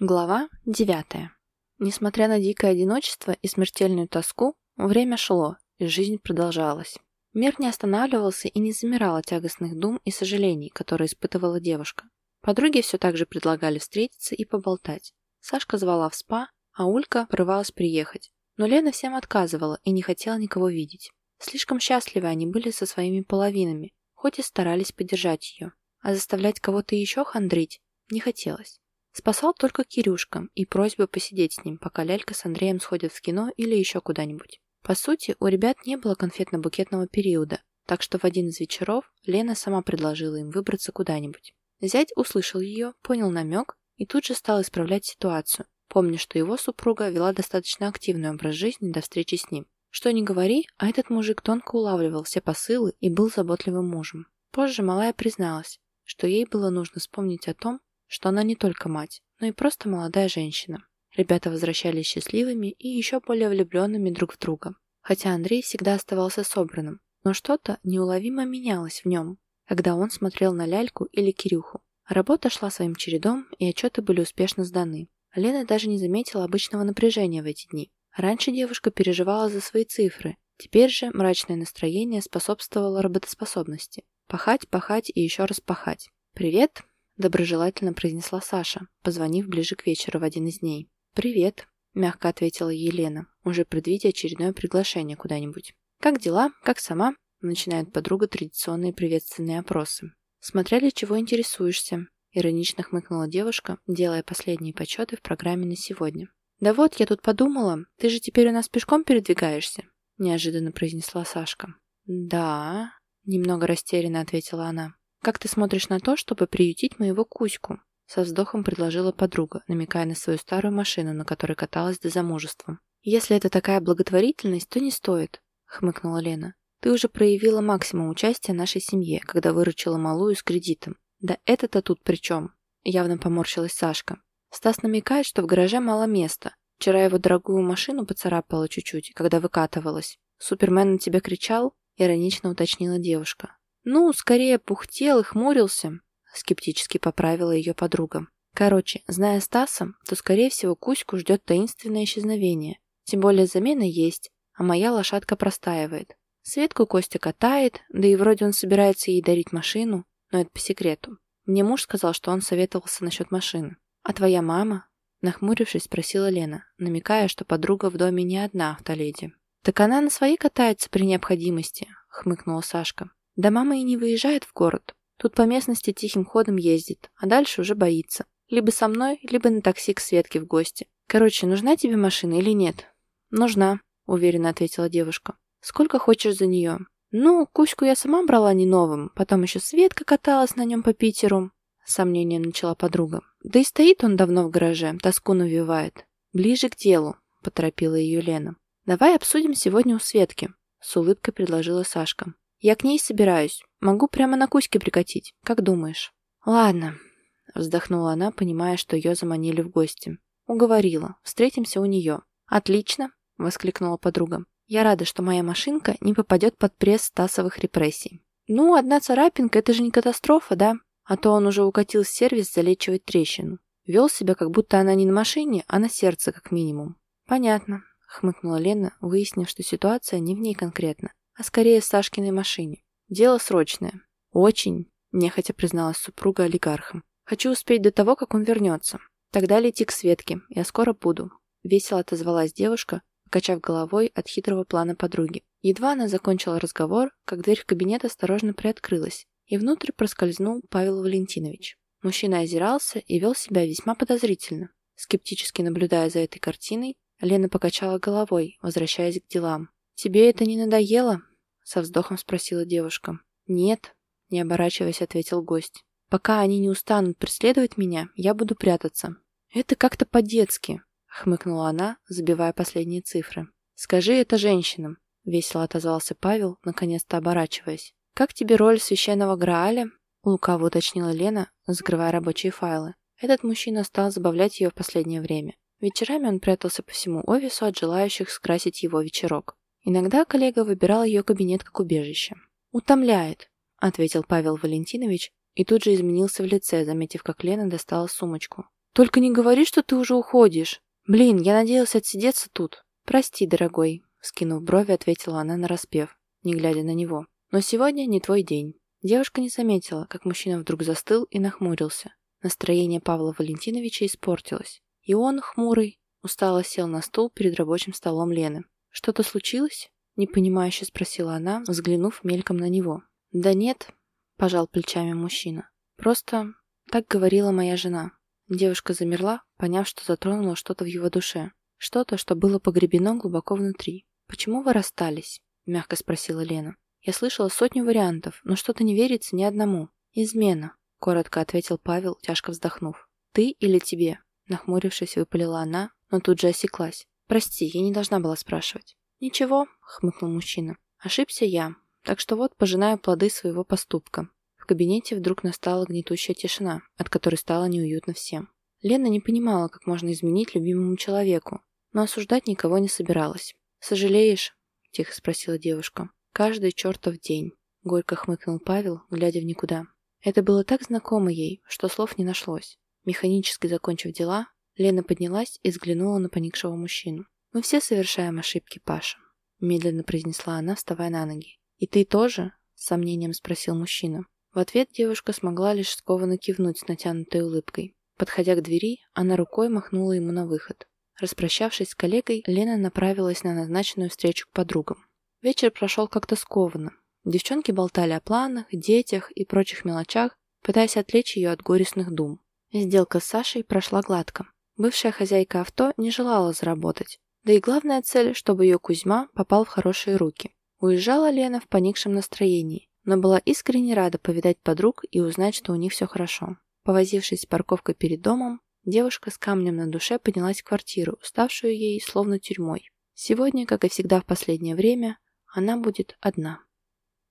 Глава 9. Несмотря на дикое одиночество и смертельную тоску, время шло, и жизнь продолжалась. Мир не останавливался и не замирал от тягостных дум и сожалений, которые испытывала девушка. Подруги все так же предлагали встретиться и поболтать. Сашка звала в спа, а Улька порывалась приехать. Но Лена всем отказывала и не хотела никого видеть. Слишком счастливы они были со своими половинами, хоть и старались поддержать ее. А заставлять кого-то еще хандрить не хотелось. Спасал только Кирюшка и просьба посидеть с ним, пока Лялька с Андреем сходят в кино или еще куда-нибудь. По сути, у ребят не было конфетно-букетного периода, так что в один из вечеров Лена сама предложила им выбраться куда-нибудь. Зять услышал ее, понял намек и тут же стал исправлять ситуацию, помня, что его супруга вела достаточно активный образ жизни до встречи с ним. Что ни говори, а этот мужик тонко улавливал все посылы и был заботливым мужем. Позже малая призналась, что ей было нужно вспомнить о том, что она не только мать, но и просто молодая женщина. Ребята возвращались счастливыми и еще более влюбленными друг в друга. Хотя Андрей всегда оставался собранным, но что-то неуловимо менялось в нем, когда он смотрел на Ляльку или Кирюху. Работа шла своим чередом, и отчеты были успешно сданы. Лена даже не заметила обычного напряжения в эти дни. Раньше девушка переживала за свои цифры, теперь же мрачное настроение способствовало работоспособности. Пахать, пахать и еще раз пахать. «Привет!» Доброжелательно произнесла Саша, позвонив ближе к вечеру в один из дней. «Привет», – мягко ответила Елена, уже предвидя очередное приглашение куда-нибудь. «Как дела? Как сама?» – начинает подруга традиционные приветственные опросы. «Смотря ли чего интересуешься?» – иронично хмыкнула девушка, делая последние почеты в программе на сегодня. «Да вот, я тут подумала, ты же теперь у нас пешком передвигаешься?» – неожиданно произнесла Сашка. «Да», – немного растерянно ответила она. «Как ты смотришь на то, чтобы приютить моего Кузьку?» Со вздохом предложила подруга, намекая на свою старую машину, на которой каталась до замужества. «Если это такая благотворительность, то не стоит», — хмыкнула Лена. «Ты уже проявила максимум участия нашей семье, когда выручила малую с кредитом. Да это-то тут при чем?» Явно поморщилась Сашка. Стас намекает, что в гараже мало места. Вчера его дорогую машину поцарапала чуть-чуть, когда выкатывалась. «Супермен на тебя кричал?» — иронично уточнила девушка. «Ну, скорее пухтел и хмурился», — скептически поправила ее подруга. Короче, зная Стаса, то, скорее всего, Кузьку ждет таинственное исчезновение. Тем более замена есть, а моя лошадка простаивает. Светку Костя катает, да и вроде он собирается ей дарить машину, но это по секрету. Мне муж сказал, что он советовался насчет машины. «А твоя мама?» Нахмурившись, спросила Лена, намекая, что подруга в доме не одна автоледи. «Так она на своей катается при необходимости», — хмыкнула Сашка. Да мама и не выезжает в город. Тут по местности тихим ходом ездит, а дальше уже боится. Либо со мной, либо на такси к Светке в гости. Короче, нужна тебе машина или нет? Нужна, уверенно ответила девушка. Сколько хочешь за нее? Ну, Кузьку я сама брала не новым, потом еще Светка каталась на нем по Питеру. Сомнением начала подруга. Да и стоит он давно в гараже, тоску навевает. Ближе к делу, поторопила ее Лена. Давай обсудим сегодня у Светки, с улыбкой предложила Сашка. Я к ней собираюсь. Могу прямо на Кузьке прикатить. Как думаешь?» «Ладно», — вздохнула она, понимая, что ее заманили в гости. «Уговорила. Встретимся у нее». «Отлично», — воскликнула подруга. «Я рада, что моя машинка не попадет под пресс Стасовых репрессий». «Ну, одна царапинка — это же не катастрофа, да? А то он уже укатил в сервис залечивать трещину. Вел себя, как будто она не на машине, а на сердце, как минимум». «Понятно», — хмыкнула Лена, выяснив, что ситуация не в ней конкретно, а скорее Сашкиной машине. Дело срочное. Очень, нехотя призналась супруга олигархом. Хочу успеть до того, как он вернется. Тогда лети к Светке, я скоро буду. Весело отозвалась девушка, покачав головой от хитрого плана подруги. Едва она закончила разговор, как дверь в кабинет осторожно приоткрылась, и внутрь проскользнул Павел Валентинович. Мужчина озирался и вел себя весьма подозрительно. Скептически наблюдая за этой картиной, Лена покачала головой, возвращаясь к делам. «Тебе это не надоело?» — со вздохом спросила девушка. «Нет», — не оборачиваясь, ответил гость. «Пока они не устанут преследовать меня, я буду прятаться». «Это как-то по-детски», — хмыкнула она, забивая последние цифры. «Скажи это женщинам», — весело отозвался Павел, наконец-то оборачиваясь. «Как тебе роль священного Грааля?» — лукаво уточнила Лена, закрывая рабочие файлы. Этот мужчина стал забавлять ее в последнее время. Вечерами он прятался по всему офису от желающих скрасить его вечерок. Иногда коллега выбирал ее кабинет как убежище. «Утомляет», — ответил Павел Валентинович и тут же изменился в лице, заметив, как Лена достала сумочку. Только не говори, что ты уже уходишь. Блин, я надеялась отсидеться тут. Прости, дорогой, скинув брови, ответила она нараспев, не глядя на него. Но сегодня не твой день. Девушка не заметила, как мужчина вдруг застыл и нахмурился. Настроение Павла Валентиновича испортилось. И он, хмурый, устало сел на стул перед рабочим столом Лены. «Что-то случилось?» – непонимающе спросила она, взглянув мельком на него. «Да нет», – пожал плечами мужчина. «Просто так говорила моя жена». Девушка замерла, поняв, что затронула что-то в его душе. Что-то, что было погребено глубоко внутри. «Почему вы расстались?» – мягко спросила Лена. Я слышала сотню вариантов, но что-то не верится ни одному. Измена, коротко ответил Павел, тяжко вздохнув. Ты или тебе? Нахмурившись, выпалила она, но тут же осеклась. Прости, я не должна была спрашивать. Ничего, хмыкнул мужчина. Ошибся я, так что вот пожинаю плоды своего поступка. В кабинете вдруг настала гнетущая тишина, от которой стало неуютно всем. Лена не понимала, как можно изменить любимому человеку, но осуждать никого не собиралась. «Сожалеешь?» – тихо спросила девушка. Каждый чертов день, горько хмыкнул Павел, глядя в никуда. Это было так знакомо ей, что слов не нашлось. Механически закончив дела, Лена поднялась и взглянула на поникшего мужчину. «Мы все совершаем ошибки, Паша», – медленно произнесла она, вставая на ноги. «И ты тоже?» – с сомнением спросил мужчина. В ответ девушка смогла лишь скованно кивнуть с натянутой улыбкой. Подходя к двери, она рукой махнула ему на выход. Распрощавшись с коллегой, Лена направилась на назначенную встречу к подругам. Вечер прошел как-то скованно. Девчонки болтали о планах, детях и прочих мелочах, пытаясь отвлечь ее от горестных дум. Сделка с Сашей прошла гладко. Бывшая хозяйка авто не желала заработать. Да и главная цель, чтобы ее Кузьма попал в хорошие руки. Уезжала Лена в поникшем настроении, но была искренне рада повидать подруг и узнать, что у них все хорошо. Повозившись с парковкой перед домом, девушка с камнем на душе поднялась в квартиру, ставшую ей словно тюрьмой. Сегодня, как и всегда в последнее время, она будет одна.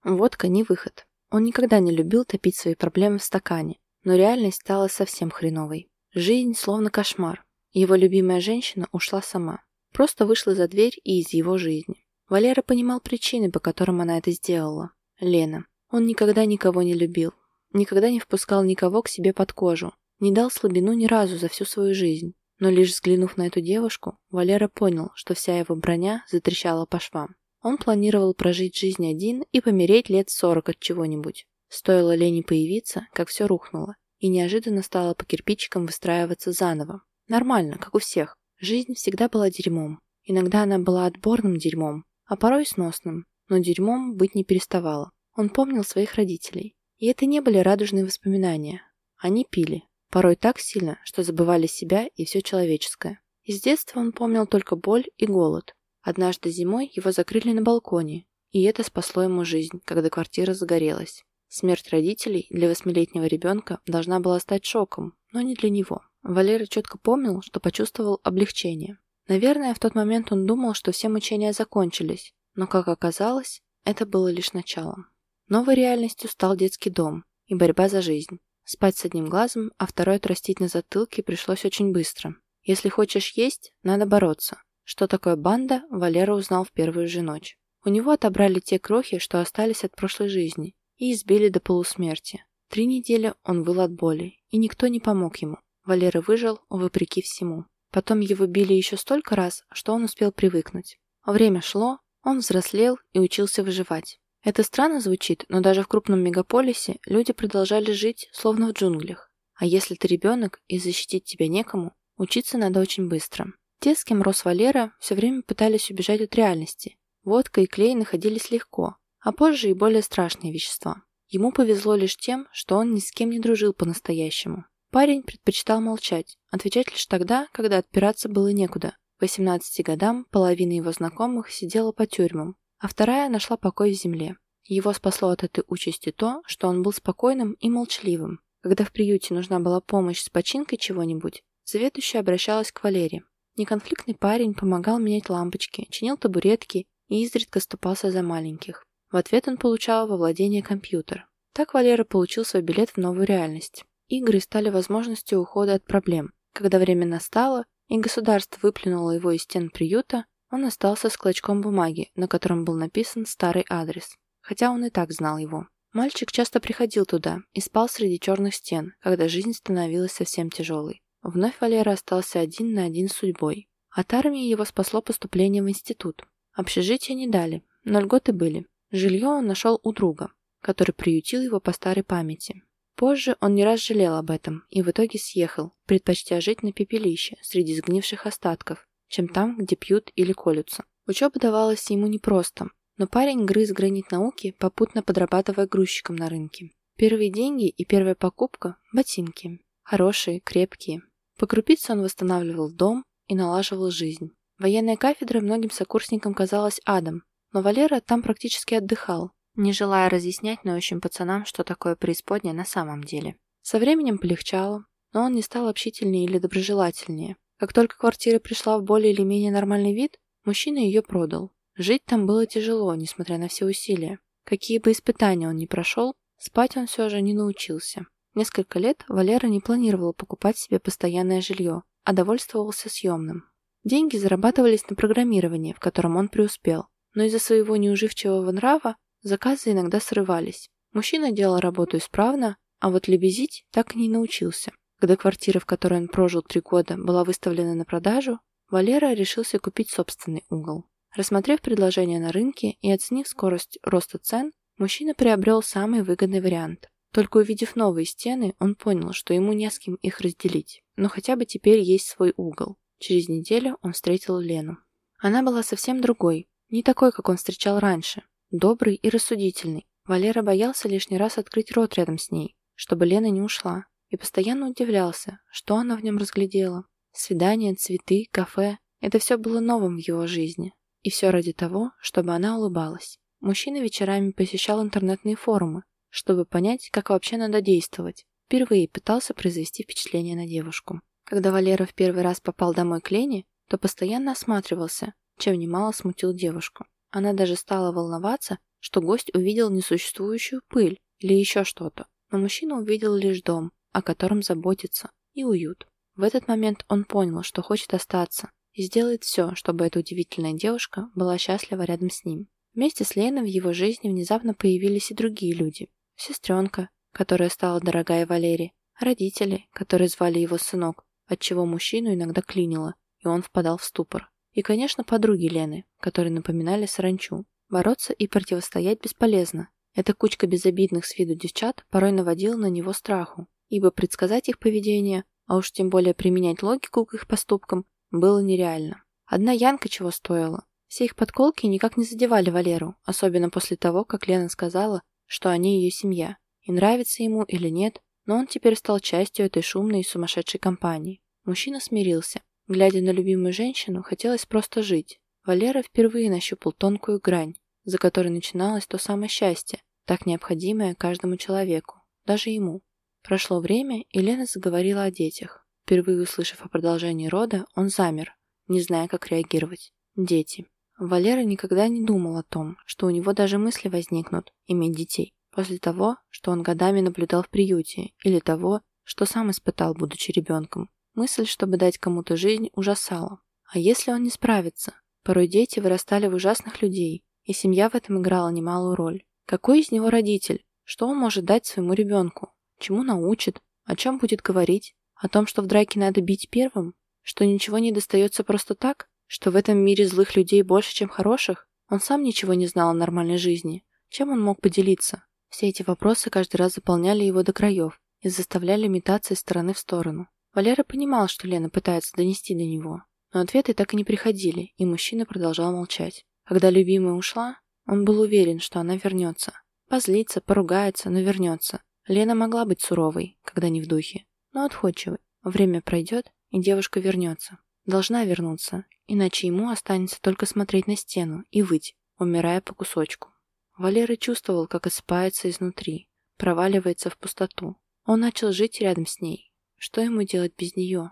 Водка не выход. Он никогда не любил топить свои проблемы в стакане, но реальность стала совсем хреновой. Жизнь словно кошмар. Его любимая женщина ушла сама. Просто вышла за дверь и из его жизни. Валера понимал причины, по которым она это сделала. Лена. Он никогда никого не любил. Никогда не впускал никого к себе под кожу. Не дал слабину ни разу за всю свою жизнь. Но лишь взглянув на эту девушку, Валера понял, что вся его броня затрещала по швам. Он планировал прожить жизнь один и помереть лет сорок от чего-нибудь. Стоило Лене появиться, как все рухнуло, и неожиданно стало по кирпичикам выстраиваться заново. Нормально, как у всех. Жизнь всегда была дерьмом. Иногда она была отборным дерьмом, а порой сносным, но дерьмом быть не переставала. Он помнил своих родителей. И это не были радужные воспоминания. Они пили. Порой так сильно, что забывали себя и все человеческое. Из детства он помнил только боль и голод. Однажды зимой его закрыли на балконе, и это спасло ему жизнь, когда квартира загорелась. Смерть родителей для восьмилетнего ребенка должна была стать шоком, но не для него. Валера четко помнил, что почувствовал облегчение. Наверное, в тот момент он думал, что все мучения закончились, но, как оказалось, это было лишь началом. Новой реальностью стал детский дом и борьба за жизнь. Спать с одним глазом, а второй отрастить на затылке пришлось очень быстро. Если хочешь есть, надо бороться. Что такое банда, Валера узнал в первую же ночь. У него отобрали те крохи, что остались от прошлой жизни, и избили до полусмерти. Три недели он выл от боли, и никто не помог ему. Валера выжил, вопреки всему. Потом его били еще столько раз, что он успел привыкнуть. Время шло, он взрослел и учился выживать. Это странно звучит, но даже в крупном мегаполисе люди продолжали жить, словно в джунглях. А если ты ребенок и защитить тебя некому, учиться надо очень быстро. Те, с кем рос Валера, все время пытались убежать от реальности. Водка и клей находились легко, а позже и более страшные вещества. Ему повезло лишь тем, что он ни с кем не дружил по-настоящему. Парень предпочитал молчать, отвечать лишь тогда, когда отпираться было некуда. К 18 годам половина его знакомых сидела по тюрьмам, а вторая нашла покой в земле. Его спасло от этой участи то, что он был спокойным и молчаливым. Когда в приюте нужна была помощь с починкой чего-нибудь, заведующая обращалась к Валере. Неконфликтный парень помогал менять лампочки, чинил табуретки и изредка ступался за маленьких. В ответ он получал во владение компьютер. Так Валера получил свой билет в новую реальность. Игры стали возможностью ухода от проблем. Когда время настало, и государство выплюнуло его из стен приюта, он остался с клочком бумаги, на котором был написан старый адрес. Хотя он и так знал его. Мальчик часто приходил туда и спал среди черных стен, когда жизнь становилась совсем тяжелой. Вновь Валера остался один на один с судьбой. От армии его спасло поступление в институт. Общежитие не дали, но льготы были. Жилье он нашел у друга, который приютил его по старой памяти. Позже он не раз жалел об этом и в итоге съехал, предпочтя жить на пепелище среди сгнивших остатков, чем там, где пьют или колются. Учеба давалась ему непросто, но парень грыз гранит науки, попутно подрабатывая грузчиком на рынке. Первые деньги и первая покупка – ботинки. Хорошие, крепкие. По крупице он восстанавливал дом и налаживал жизнь. Военная кафедра многим сокурсникам казалась адом, но Валера там практически отдыхал, не желая разъяснять научным пацанам, что такое преисподняя на самом деле. Со временем полегчало, но он не стал общительнее или доброжелательнее. Как только квартира пришла в более или менее нормальный вид, мужчина ее продал. Жить там было тяжело, несмотря на все усилия. Какие бы испытания он ни прошел, спать он все же не научился. Несколько лет Валера не планировал покупать себе постоянное жилье, а довольствовался съемным. Деньги зарабатывались на программировании, в котором он преуспел, но из-за своего неуживчивого нрава заказы иногда срывались. Мужчина делал работу исправно, а вот лебезить так и не научился. Когда квартира, в которой он прожил три года, была выставлена на продажу, Валера решился купить собственный угол. Рассмотрев предложение на рынке и оценив скорость роста цен, мужчина приобрел самый выгодный вариант. Только увидев новые стены, он понял, что ему не с кем их разделить. Но хотя бы теперь есть свой угол. Через неделю он встретил Лену. Она была совсем другой, не такой, как он встречал раньше. Добрый и рассудительный. Валера боялся лишний раз открыть рот рядом с ней, чтобы Лена не ушла. И постоянно удивлялся, что она в нем разглядела. Свидания, цветы, кафе – это все было новым в его жизни. И все ради того, чтобы она улыбалась. Мужчина вечерами посещал интернетные форумы, чтобы понять, как вообще надо действовать. Впервые пытался произвести впечатление на девушку. Когда Валера в первый раз попал домой к Лене, то постоянно осматривался, чем немало смутил девушку. Она даже стала волноваться, что гость увидел несуществующую пыль или еще что-то. Но мужчина увидел лишь дом, о котором заботится, и уют. В этот момент он понял, что хочет остаться, и сделает все, чтобы эта удивительная девушка была счастлива рядом с ним. Вместе с Леной в его жизни внезапно появились и другие люди, сестренка, которая стала дорогая Валере, родители, которые звали его сынок, отчего мужчину иногда клинило, и он впадал в ступор. И, конечно, подруги Лены, которые напоминали саранчу. Бороться и противостоять бесполезно. Эта кучка безобидных с виду девчат порой наводила на него страху, ибо предсказать их поведение, а уж тем более применять логику к их поступкам, было нереально. Одна Янка чего стоила. Все их подколки никак не задевали Валеру, особенно после того, как Лена сказала, что они ее семья, и нравится ему или нет, но он теперь стал частью этой шумной и сумасшедшей компании. Мужчина смирился. Глядя на любимую женщину, хотелось просто жить. Валера впервые нащупал тонкую грань, за которой начиналось то самое счастье, так необходимое каждому человеку, даже ему. Прошло время, и Лена заговорила о детях. Впервые услышав о продолжении рода, он замер, не зная, как реагировать. Дети. Валера никогда не думал о том, что у него даже мысли возникнут иметь детей, после того, что он годами наблюдал в приюте, или того, что сам испытал, будучи ребенком. Мысль, чтобы дать кому-то жизнь, ужасала. А если он не справится? Порой дети вырастали в ужасных людей, и семья в этом играла немалую роль. Какой из него родитель? Что он может дать своему ребенку? Чему научит? О чем будет говорить? О том, что в драке надо бить первым? Что ничего не достается просто так? Что в этом мире злых людей больше, чем хороших? Он сам ничего не знал о нормальной жизни. Чем он мог поделиться? Все эти вопросы каждый раз заполняли его до краев и заставляли метаться из стороны в сторону. Валера понимал, что Лена пытается донести до него, но ответы так и не приходили, и мужчина продолжал молчать. Когда любимая ушла, он был уверен, что она вернется. Позлится, поругается, но вернется. Лена могла быть суровой, когда не в духе, но отходчивой. Время пройдет, и девушка вернется. Должна вернуться, иначе ему останется только смотреть на стену и выть, умирая по кусочку. Валера чувствовал, как осыпается изнутри, проваливается в пустоту. Он начал жить рядом с ней. Что ему делать без нее?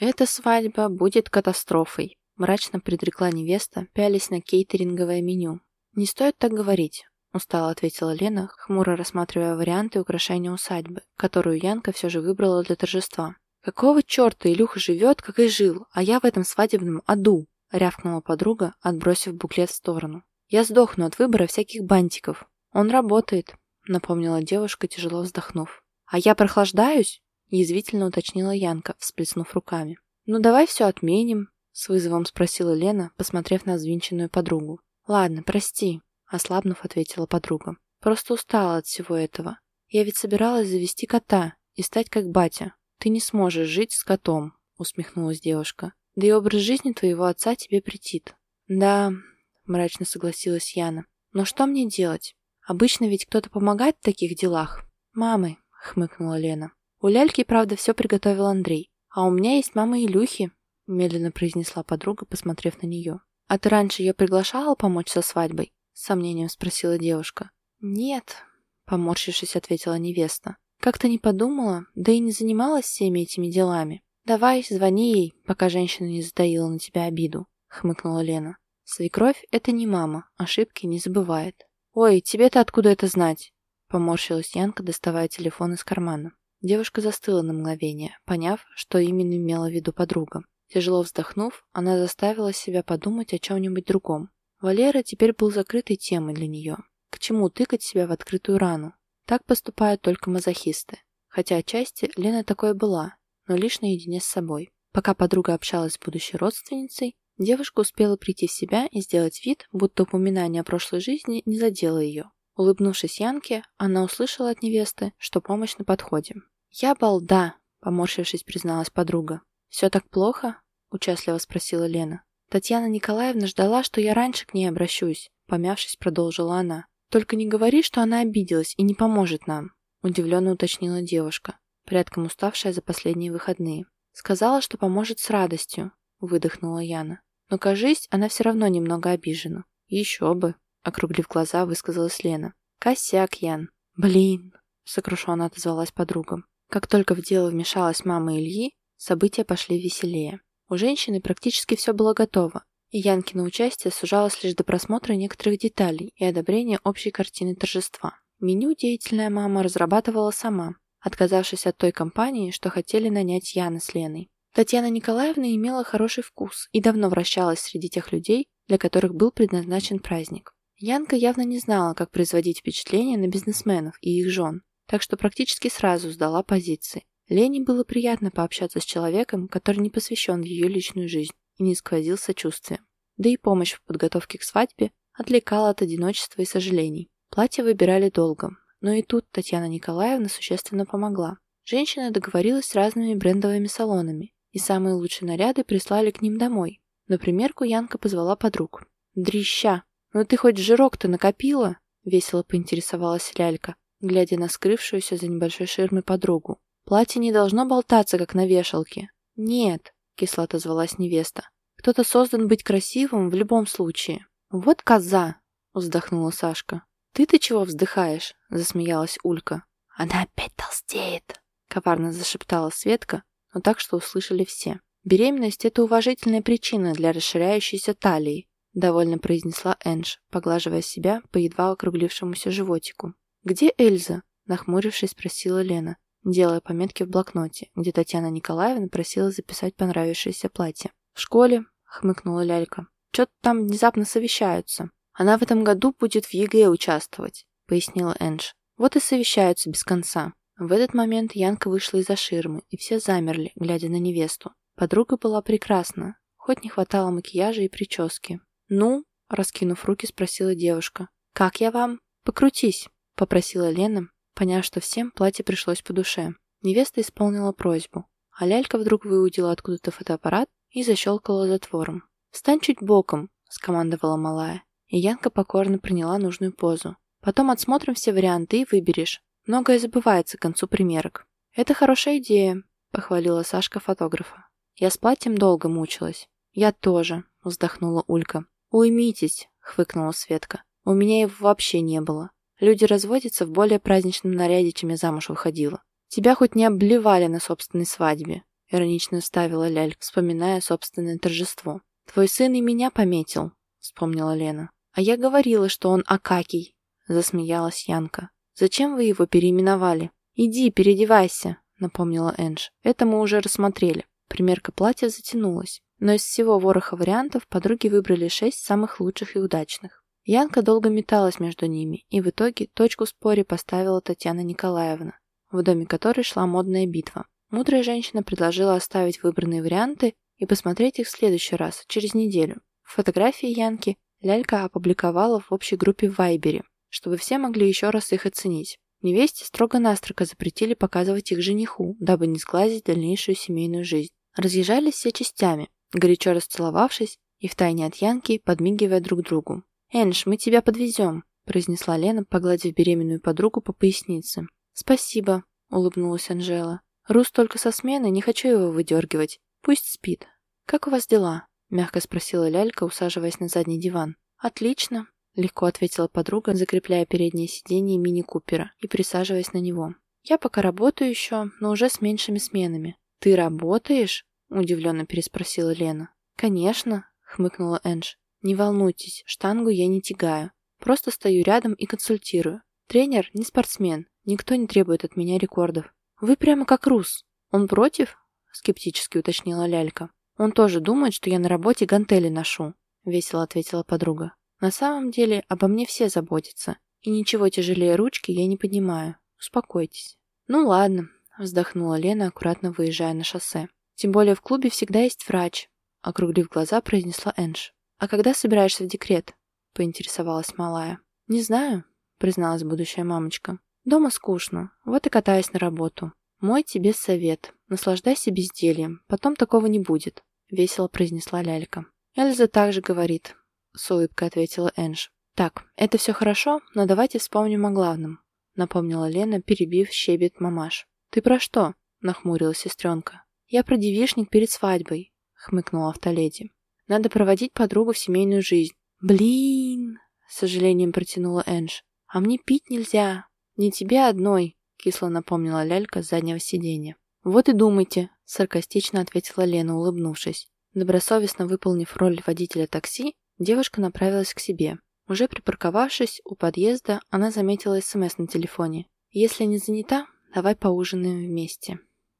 «Эта свадьба будет катастрофой», – мрачно предрекла невеста, пялись на кейтеринговое меню. «Не стоит так говорить», – устало ответила Лена, хмуро рассматривая варианты украшения усадьбы, которую Янка все же выбрала для торжества. «Какого черта Илюха живет, как и жил, а я в этом свадебном аду?» — рявкнула подруга, отбросив буклет в сторону. «Я сдохну от выбора всяких бантиков. Он работает», — напомнила девушка, тяжело вздохнув. «А я прохлаждаюсь? Язвительно уточнила Янка, всплеснув руками. «Ну давай все отменим», — с вызовом спросила Лена, посмотрев на взвинченную подругу. «Ладно, прости», — ослабнув, ответила подруга. «Просто устала от всего этого. Я ведь собиралась завести кота и стать как батя. Ты не сможешь жить с котом», — усмехнулась девушка. «Да и образ жизни твоего отца тебе претит». «Да», — мрачно согласилась Яна. «Но что мне делать? Обычно ведь кто-то помогает в таких делах». «Мамы», — хмыкнула Лена. «У ляльки, правда, все приготовил Андрей. А у меня есть мама Илюхи», — медленно произнесла подруга, посмотрев на нее. «А ты раньше ее приглашала помочь со свадьбой?» — с сомнением спросила девушка. «Нет», — поморщившись, ответила невеста. «Как-то не подумала, да и не занималась всеми этими делами. Давай, звони ей, пока женщина не затаила на тебя обиду», — хмыкнула Лена. «Свекровь — это не мама, ошибки не забывает». «Ой, тебе-то откуда это знать?» — поморщилась Янка, доставая телефон из кармана. Девушка застыла на мгновение, поняв, что именно имела в виду подруга. Тяжело вздохнув, она заставила себя подумать о чем-нибудь другом. Валера теперь был закрытой темой для нее. К чему тыкать себя в открытую рану? Так поступают только мазохисты. Хотя отчасти Лена такое была, но лишь наедине с собой. Пока подруга общалась с будущей родственницей, девушка успела прийти в себя и сделать вид, будто упоминание о прошлой жизни не задело ее. Улыбнувшись Янке, она услышала от невесты, что помощь на подходе. «Я балда», — поморщившись, призналась подруга. «Все так плохо?» — участливо спросила Лена. «Татьяна Николаевна ждала, что я раньше к ней обращусь», — помявшись, продолжила она. «Только не говори, что она обиделась и не поможет нам», — удивленно уточнила девушка, порядком уставшая за последние выходные. «Сказала, что поможет с радостью», — выдохнула Яна. «Но, кажись, она все равно немного обижена». «Еще бы», — округлив глаза, высказалась Лена. «Косяк, Ян». «Блин», — сокрушенно отозвалась подруга. Как только в дело вмешалась мама Ильи, события пошли веселее. У женщины практически все было готово, и Янкино участие сужалось лишь до просмотра некоторых деталей и одобрения общей картины торжества. Меню деятельная мама разрабатывала сама, отказавшись от той компании, что хотели нанять Яна с Леной. Татьяна Николаевна имела хороший вкус и давно вращалась среди тех людей, для которых был предназначен праздник. Янка явно не знала, как производить впечатление на бизнесменов и их жен, так что практически сразу сдала позиции. Лене было приятно пообщаться с человеком, который не посвящен в ее личную жизнь и не сквозил сочувствием. Да и помощь в подготовке к свадьбе отвлекала от одиночества и сожалений. Платье выбирали долго, но и тут Татьяна Николаевна существенно помогла. Женщина договорилась с разными брендовыми салонами, и самые лучшие наряды прислали к ним домой. На примерку Янка позвала подруг. «Дрища, ну ты хоть жирок-то накопила?» — весело поинтересовалась Лялька, глядя на скрывшуюся за небольшой ширмой подругу. «Платье не должно болтаться, как на вешалке». «Нет», — кисло отозвалась невеста. «Кто-то создан быть красивым в любом случае». «Вот коза!» — вздохнула Сашка. «Ты-то чего вздыхаешь?» — засмеялась Улька. «Она опять толстеет!» — коварно зашептала Светка, но так, что услышали все. «Беременность — это уважительная причина для расширяющейся талии», — довольно произнесла Эндж, поглаживая себя по едва округлившемуся животику. «Где Эльза?» – нахмурившись, спросила Лена, делая пометки в блокноте, где Татьяна Николаевна просила записать понравившееся платье. «В школе?» – хмыкнула Лялька. «Что-то там внезапно совещаются. Она в этом году будет в ЕГЭ участвовать», – пояснила Эндж. «Вот и совещаются без конца». В этот момент Янка вышла из-за ширмы, и все замерли, глядя на невесту. Подруга была прекрасна, хоть не хватало макияжа и прически. «Ну?» – раскинув руки, спросила девушка. «Как я вам?» «Покрутись!» Попросила Лена, поняв, что всем платье пришлось по душе. Невеста исполнила просьбу, а лялька вдруг выудила откуда-то фотоаппарат и защелкала затвором. «Встань чуть боком», — скомандовала малая, и Янка покорно приняла нужную позу. «Потом отсмотрим все варианты и выберешь. Многое забывается к концу примерок». «Это хорошая идея», — похвалила Сашка фотографа. «Я с платьем долго мучилась». «Я тоже», — вздохнула Улька. «Уймитесь», — хвыкнула Светка. «У меня его вообще не было. Люди разводятся в более праздничном наряде, чем я замуж выходила. Тебя хоть не обливали на собственной свадьбе, иронично ставила Ляль, вспоминая собственное торжество. Твой сын и меня пометил, вспомнила Лена. А я говорила, что он Акакий, засмеялась Янка. Зачем вы его переименовали? Иди, переодевайся, напомнила Эндж. Это мы уже рассмотрели. Примерка платья затянулась, но из всего вороха вариантов подруги выбрали шесть самых лучших и удачных. Янка долго металась между ними, и в итоге точку в споре поставила Татьяна Николаевна, в доме которой шла модная битва. Мудрая женщина предложила оставить выбранные варианты и посмотреть их в следующий раз, через неделю. Фотографии Янки Лялька опубликовала в общей группе в Вайбере, чтобы все могли еще раз их оценить. Невесте строго-настрого запретили показывать их жениху, дабы не сглазить дальнейшую семейную жизнь. Разъезжались все частями, горячо расцеловавшись и втайне от Янки подмигивая друг другу. «Энж, мы тебя подвезем», – произнесла Лена, погладив беременную подругу по пояснице. «Спасибо», – улыбнулась Анжела. «Рус только со смены, не хочу его выдергивать. Пусть спит». «Как у вас дела?» – мягко спросила Лялька, усаживаясь на задний диван. «Отлично», – легко ответила подруга, закрепляя переднее сиденье мини-купера и присаживаясь на него. «Я пока работаю еще, но уже с меньшими сменами». «Ты работаешь?» – удивленно переспросила Лена. «Конечно», – хмыкнула Эндж. «Не волнуйтесь, штангу я не тягаю. Просто стою рядом и консультирую. Тренер не спортсмен, никто не требует от меня рекордов. Вы прямо как рус. Он против?» – скептически уточнила Лялька. «Он тоже думает, что я на работе гантели ношу», – весело ответила подруга. «На самом деле обо мне все заботятся, и ничего тяжелее ручки я не поднимаю. Успокойтесь». «Ну ладно», – вздохнула Лена, аккуратно выезжая на шоссе. «Тем более в клубе всегда есть врач», – округлив глаза, произнесла Энж. «А когда собираешься в декрет?» – поинтересовалась малая. «Не знаю», – призналась будущая мамочка. «Дома скучно, вот и катаюсь на работу. Мой тебе совет. Наслаждайся бездельем, потом такого не будет. — весело произнесла Лялька. «Эльза также говорит», — с улыбкой ответила Энж. «Так, это все хорошо, но давайте вспомним о главном», — напомнила Лена, перебив щебет мамаш. «Ты про что?» — нахмурилась сестренка. «Я про девишник перед свадьбой», — хмыкнула автоледи. «Надо проводить подругу в семейную жизнь». «Блин!» — с сожалением протянула Энж. «А мне пить нельзя. Не тебе одной», — кисло напомнила Лялька с заднего сиденья. «Вот и думайте», — саркастично ответила Лена, улыбнувшись. Добросовестно выполнив роль водителя такси, девушка направилась к себе. Уже припарковавшись у подъезда, она заметила СМС на телефоне. «Если не занята, давай поужинаем вместе».